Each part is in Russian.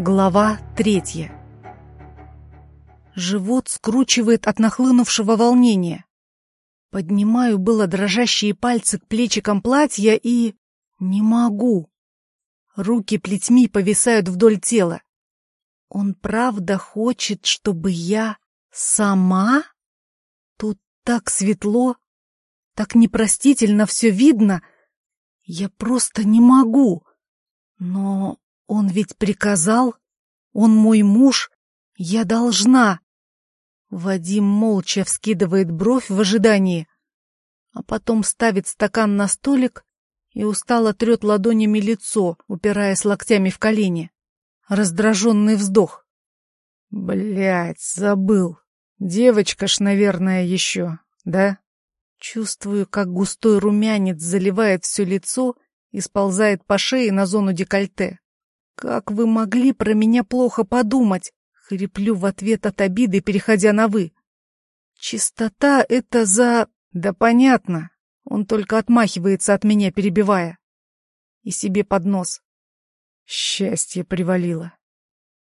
Глава третья. Живот скручивает от нахлынувшего волнения. Поднимаю было дрожащие пальцы к плечикам платья и... Не могу. Руки плетьми повисают вдоль тела. Он правда хочет, чтобы я сама? Тут так светло, так непростительно все видно. Я просто не могу. Но он ведь приказал. Он мой муж. Я должна. Вадим молча вскидывает бровь в ожидании, а потом ставит стакан на столик и устало трет ладонями лицо, упираясь локтями в колени. Раздраженный вздох. Блять, забыл. Девочка ж, наверное, еще, да? Чувствую, как густой румянец заливает все лицо и сползает по шее на зону декольте. «Как вы могли про меня плохо подумать?» — хриплю в ответ от обиды, переходя на «вы». «Чистота — это за...» «Да понятно!» Он только отмахивается от меня, перебивая. И себе под нос. Счастье привалило.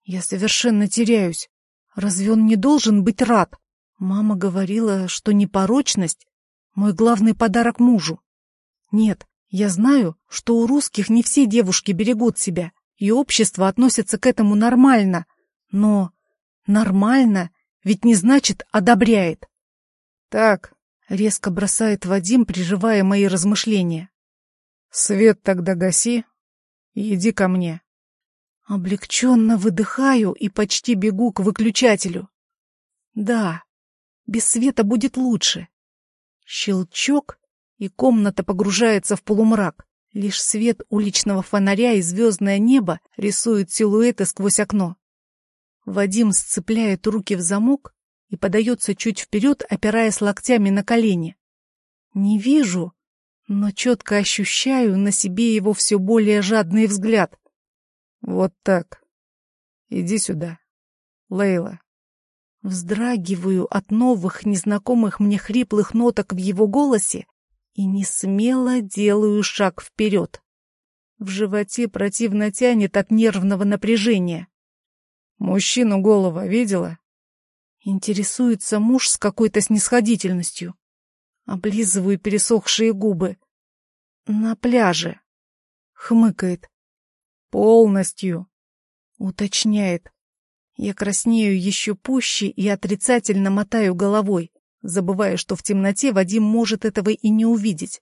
Я совершенно теряюсь. Разве он не должен быть рад? Мама говорила, что непорочность — мой главный подарок мужу. Нет, я знаю, что у русских не все девушки берегут себя, и общество относится к этому нормально. Но нормально ведь не значит одобряет. Так, резко бросает Вадим, приживая мои размышления. Свет тогда гаси и иди ко мне. Облегченно выдыхаю и почти бегу к выключателю. Да, без света будет лучше. Щелчок, и комната погружается в полумрак. Лишь свет уличного фонаря и звездное небо рисуют силуэты сквозь окно. Вадим сцепляет руки в замок и подается чуть вперед, опираясь локтями на колени. Не вижу, но четко ощущаю на себе его все более жадный взгляд. Вот так. Иди сюда. Лейла. Вздрагиваю от новых, незнакомых мне хриплых ноток в его голосе и не смело делаю шаг вперед. В животе противно тянет от нервного напряжения. «Мужчину голова видела?» Интересуется муж с какой-то снисходительностью. Облизываю пересохшие губы. «На пляже». Хмыкает. «Полностью», — уточняет. Я краснею еще пуще и отрицательно мотаю головой забывая, что в темноте Вадим может этого и не увидеть.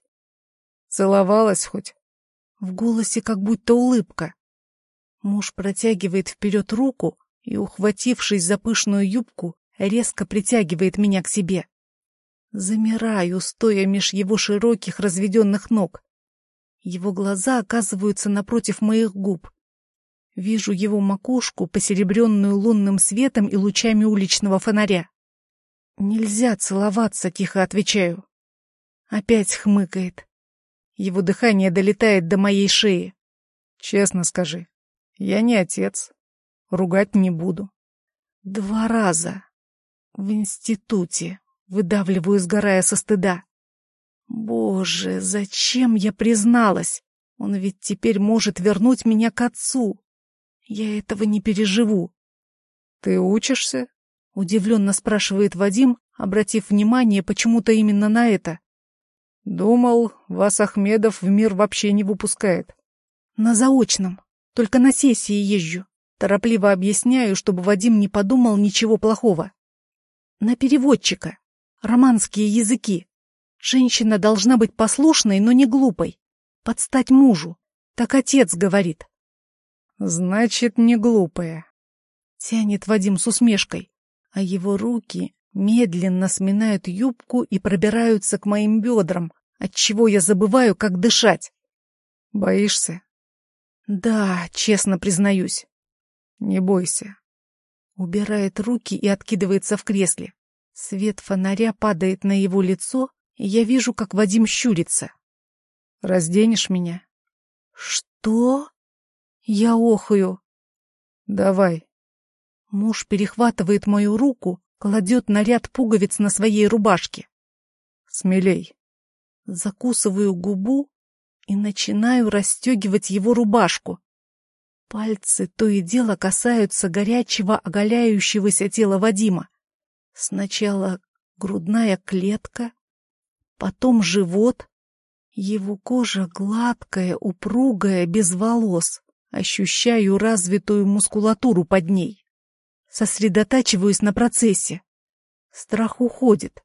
«Целовалась хоть?» В голосе как будто улыбка. Муж протягивает вперед руку и, ухватившись за пышную юбку, резко притягивает меня к себе. Замираю, стоя меж его широких разведенных ног. Его глаза оказываются напротив моих губ. Вижу его макушку, посеребренную лунным светом и лучами уличного фонаря. «Нельзя целоваться», — тихо отвечаю. Опять хмыкает. Его дыхание долетает до моей шеи. «Честно скажи, я не отец. Ругать не буду». Два раза. В институте. Выдавливаю, сгорая со стыда. Боже, зачем я призналась? Он ведь теперь может вернуть меня к отцу. Я этого не переживу. Ты учишься? Удивленно спрашивает Вадим, обратив внимание почему-то именно на это. Думал, вас Ахмедов в мир вообще не выпускает. На заочном. Только на сессии езжу. Торопливо объясняю, чтобы Вадим не подумал ничего плохого. На переводчика. Романские языки. Женщина должна быть послушной, но не глупой. Подстать мужу. Так отец говорит. Значит, не глупая. Тянет Вадим с усмешкой а его руки медленно сминают юбку и пробираются к моим бедрам, отчего я забываю, как дышать. Боишься? Да, честно признаюсь. Не бойся. Убирает руки и откидывается в кресле. Свет фонаря падает на его лицо, и я вижу, как Вадим щурится. Разденешь меня? Что? Я охаю. Давай. Муж перехватывает мою руку, кладет наряд пуговиц на своей рубашке. Смелей. Закусываю губу и начинаю расстегивать его рубашку. Пальцы то и дело касаются горячего, оголяющегося тела Вадима. Сначала грудная клетка, потом живот. Его кожа гладкая, упругая, без волос. Ощущаю развитую мускулатуру под ней. Сосредотачиваюсь на процессе. Страх уходит.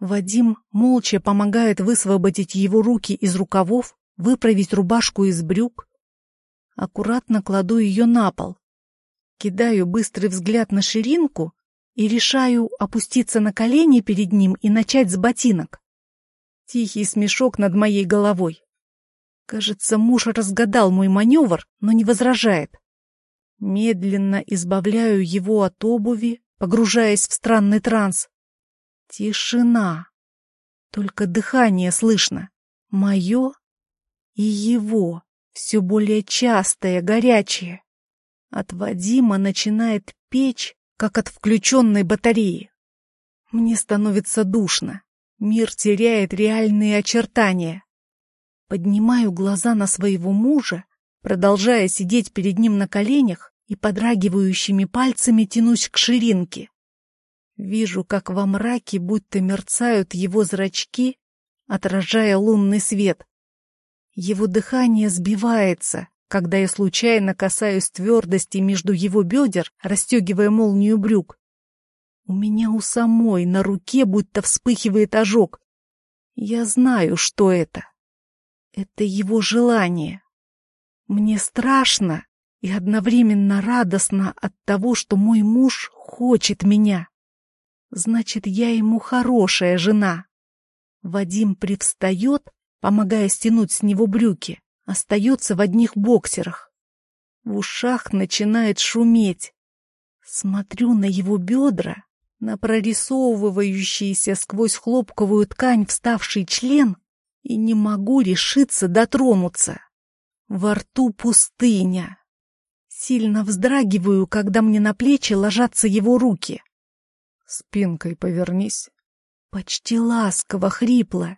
Вадим молча помогает высвободить его руки из рукавов, выправить рубашку из брюк. Аккуратно кладу ее на пол. Кидаю быстрый взгляд на ширинку и решаю опуститься на колени перед ним и начать с ботинок. Тихий смешок над моей головой. Кажется, муж разгадал мой маневр, но не возражает. Медленно избавляю его от обуви, погружаясь в странный транс. Тишина. Только дыхание слышно. Мое и его, все более частое, горячее. От Вадима начинает печь, как от включенной батареи. Мне становится душно. Мир теряет реальные очертания. Поднимаю глаза на своего мужа, продолжая сидеть перед ним на коленях и подрагивающими пальцами тянусь к ширинке. Вижу, как во мраке будто мерцают его зрачки, отражая лунный свет. Его дыхание сбивается, когда я случайно касаюсь твердости между его бедер, расстегивая молнию брюк. У меня у самой на руке будто вспыхивает ожог. Я знаю, что это. Это его желание. Мне страшно и одновременно радостно от того, что мой муж хочет меня. Значит, я ему хорошая жена. Вадим привстает, помогая стянуть с него брюки остается в одних боксерах. В ушах начинает шуметь. Смотрю на его бедра, на прорисовывающийся сквозь хлопковую ткань вставший член и не могу решиться дотронуться. Во рту пустыня. Сильно вздрагиваю, когда мне на плечи ложатся его руки. Спинкой повернись. Почти ласково, хрипло.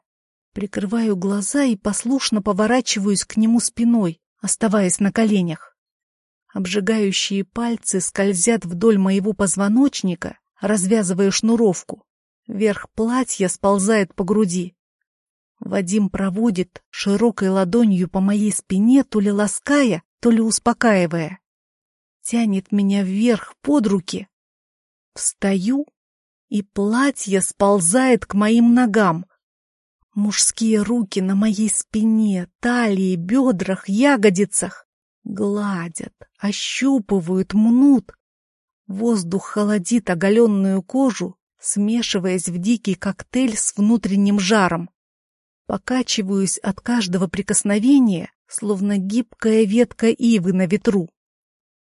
Прикрываю глаза и послушно поворачиваюсь к нему спиной, оставаясь на коленях. Обжигающие пальцы скользят вдоль моего позвоночника, развязывая шнуровку. Верх платья сползает по груди. Вадим проводит широкой ладонью по моей спине, то ли лаская, то ли успокаивая. Тянет меня вверх под руки. Встаю, и платье сползает к моим ногам. Мужские руки на моей спине, талии, бедрах, ягодицах гладят, ощупывают, мнут. Воздух холодит оголенную кожу, смешиваясь в дикий коктейль с внутренним жаром. Покачиваюсь от каждого прикосновения, словно гибкая ветка ивы на ветру.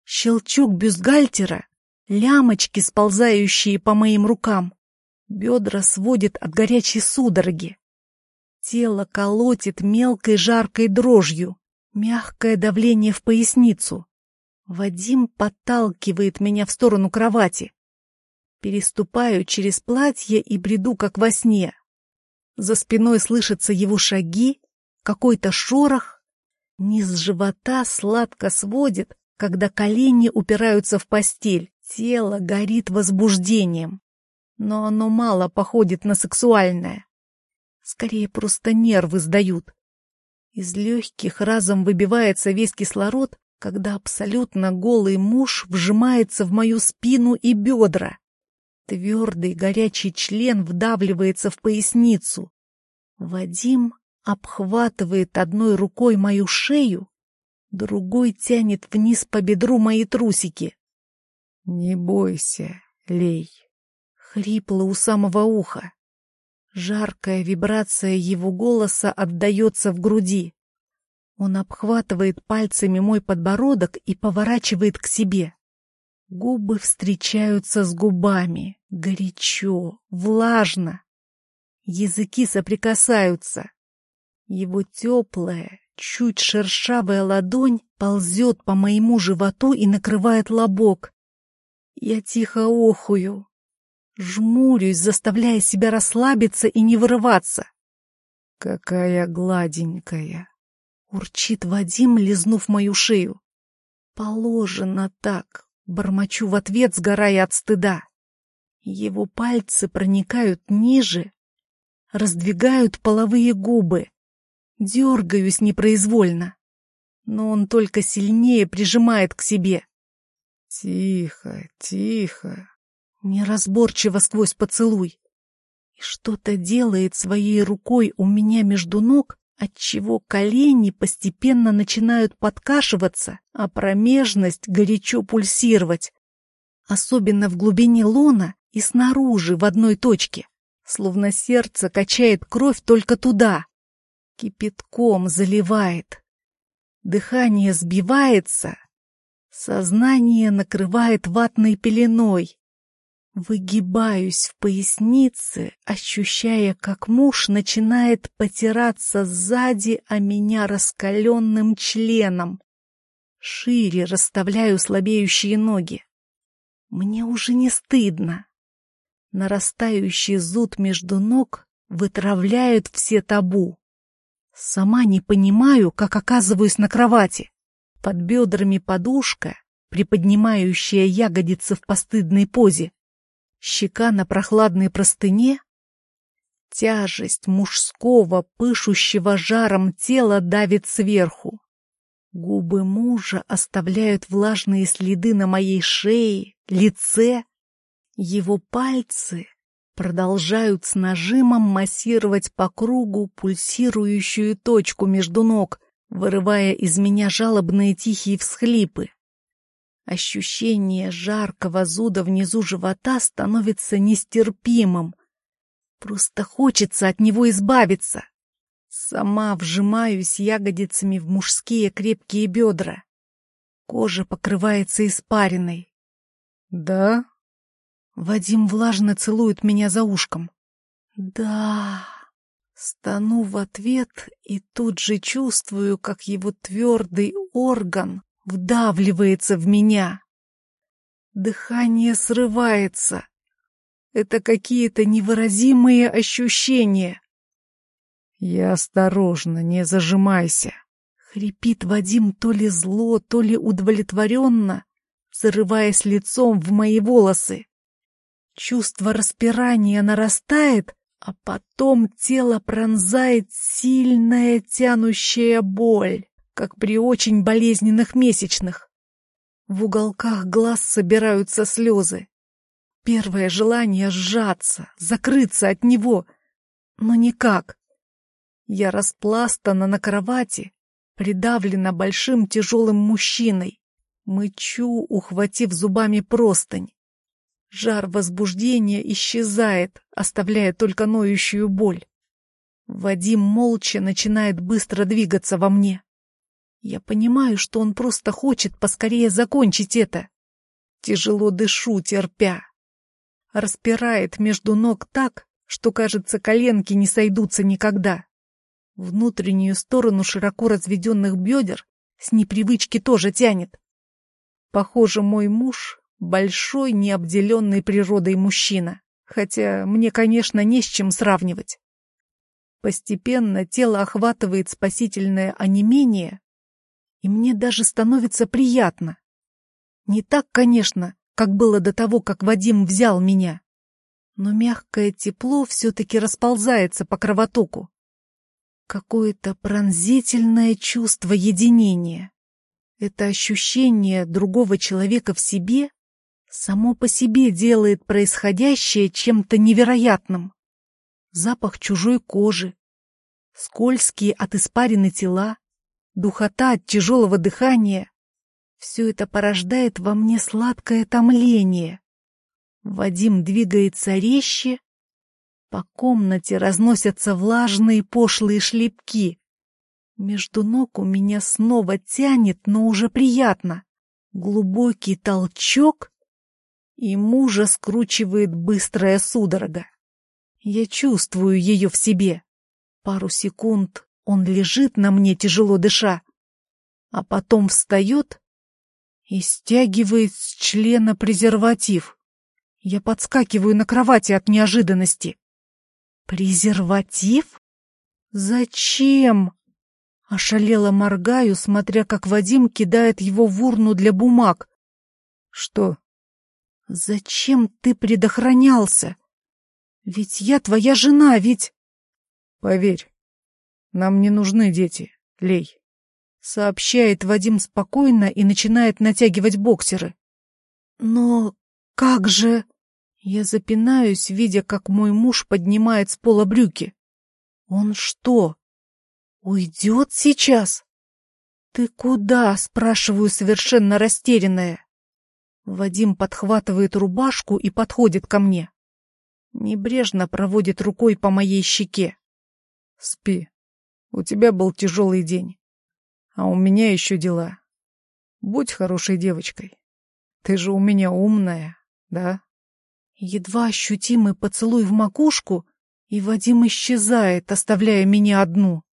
Щелчок бюстгальтера, лямочки, сползающие по моим рукам. Бедра сводит от горячей судороги. Тело колотит мелкой жаркой дрожью, мягкое давление в поясницу. Вадим подталкивает меня в сторону кровати. Переступаю через платье и бреду, как во сне. За спиной слышатся его шаги, какой-то шорох. Низ живота сладко сводит, когда колени упираются в постель. Тело горит возбуждением. Но оно мало походит на сексуальное. Скорее, просто нервы сдают. Из легких разом выбивается весь кислород, когда абсолютно голый муж вжимается в мою спину и бедра. Твердый горячий член вдавливается в поясницу. Вадим обхватывает одной рукой мою шею, другой тянет вниз по бедру мои трусики. «Не бойся, Лей», — хрипло у самого уха. Жаркая вибрация его голоса отдается в груди. Он обхватывает пальцами мой подбородок и поворачивает к себе. Губы встречаются с губами. Горячо, влажно. Языки соприкасаются. Его теплая, чуть шершавая ладонь ползет по моему животу и накрывает лобок. Я тихо охую, Жмурюсь, заставляя себя расслабиться и не вырываться. «Какая гладенькая!» — урчит Вадим, лизнув мою шею. положено так, бормочу в ответ, сгорая от стыда. Его пальцы проникают ниже, раздвигают половые губы. Дергаюсь непроизвольно, но он только сильнее прижимает к себе. Тихо, тихо. Неразборчиво сквозь поцелуй. И что-то делает своей рукой у меня между ног, отчего колени постепенно начинают подкашиваться, а промежность горячо пульсировать. Особенно в глубине лона и снаружи в одной точке, словно сердце качает кровь только туда. Кипятком заливает. Дыхание сбивается, сознание накрывает ватной пеленой. Выгибаюсь в пояснице, ощущая, как муж начинает потираться сзади, а меня раскаленным членом. Шире расставляю слабеющие ноги. Мне уже не стыдно. Нарастающий зуд между ног вытравляют все табу. Сама не понимаю, как оказываюсь на кровати. Под бедрами подушка, приподнимающая ягодицы в постыдной позе щека на прохладной простыне. Тяжесть мужского, пышущего жаром тела давит сверху. Губы мужа оставляют влажные следы на моей шее, лице. Его пальцы продолжают с нажимом массировать по кругу пульсирующую точку между ног, вырывая из меня жалобные тихие всхлипы. Ощущение жаркого зуда внизу живота становится нестерпимым. Просто хочется от него избавиться. Сама вжимаюсь ягодицами в мужские крепкие бедра. Кожа покрывается испариной. «Да?» Вадим влажно целует меня за ушком. «Да...» Стану в ответ и тут же чувствую, как его твердый орган вдавливается в меня. Дыхание срывается. Это какие-то невыразимые ощущения. Я осторожно, не зажимайся. Хрипит Вадим то ли зло, то ли удовлетворенно, зарываясь лицом в мои волосы. Чувство распирания нарастает, а потом тело пронзает сильная тянущая боль как при очень болезненных месячных. В уголках глаз собираются слезы. Первое желание сжаться, закрыться от него, но никак. Я распластана на кровати, придавлена большим тяжелым мужчиной, мычу, ухватив зубами простынь. Жар возбуждения исчезает, оставляя только ноющую боль. Вадим молча начинает быстро двигаться во мне. Я понимаю, что он просто хочет поскорее закончить это. Тяжело дышу, терпя. Распирает между ног так, что, кажется, коленки не сойдутся никогда. Внутреннюю сторону широко разведенных бедер с непривычки тоже тянет. Похоже, мой муж — большой, необделенный природой мужчина, хотя мне, конечно, не с чем сравнивать. Постепенно тело охватывает спасительное онемение, и мне даже становится приятно. Не так, конечно, как было до того, как Вадим взял меня, но мягкое тепло все-таки расползается по кровотоку. Какое-то пронзительное чувство единения. Это ощущение другого человека в себе само по себе делает происходящее чем-то невероятным. Запах чужой кожи, скользкие от испарины тела, духота от тяжелого дыхания. Все это порождает во мне сладкое томление. Вадим двигается резче, по комнате разносятся влажные пошлые шлепки. Между ног у меня снова тянет, но уже приятно. Глубокий толчок, и мужа скручивает быстрая судорога. Я чувствую ее в себе. Пару секунд он лежит на мне, тяжело дыша, а потом встает и стягивает с члена презерватив. Я подскакиваю на кровати от неожиданности. Презерватив? Зачем? Ошалело моргаю, смотря как Вадим кидает его в урну для бумаг. Что? Зачем ты предохранялся? Ведь я твоя жена, ведь... Поверь, нам не нужны дети, Лей. Сообщает Вадим спокойно и начинает натягивать боксеры. Но как же... Я запинаюсь, видя, как мой муж поднимает с пола брюки. Он что, уйдет сейчас? Ты куда? Спрашиваю совершенно растерянная. Вадим подхватывает рубашку и подходит ко мне. Небрежно проводит рукой по моей щеке. Спи. У тебя был тяжелый день. А у меня еще дела. Будь хорошей девочкой. Ты же у меня умная, да? Едва ощутимый поцелуй в макушку, и Вадим исчезает, оставляя меня одну.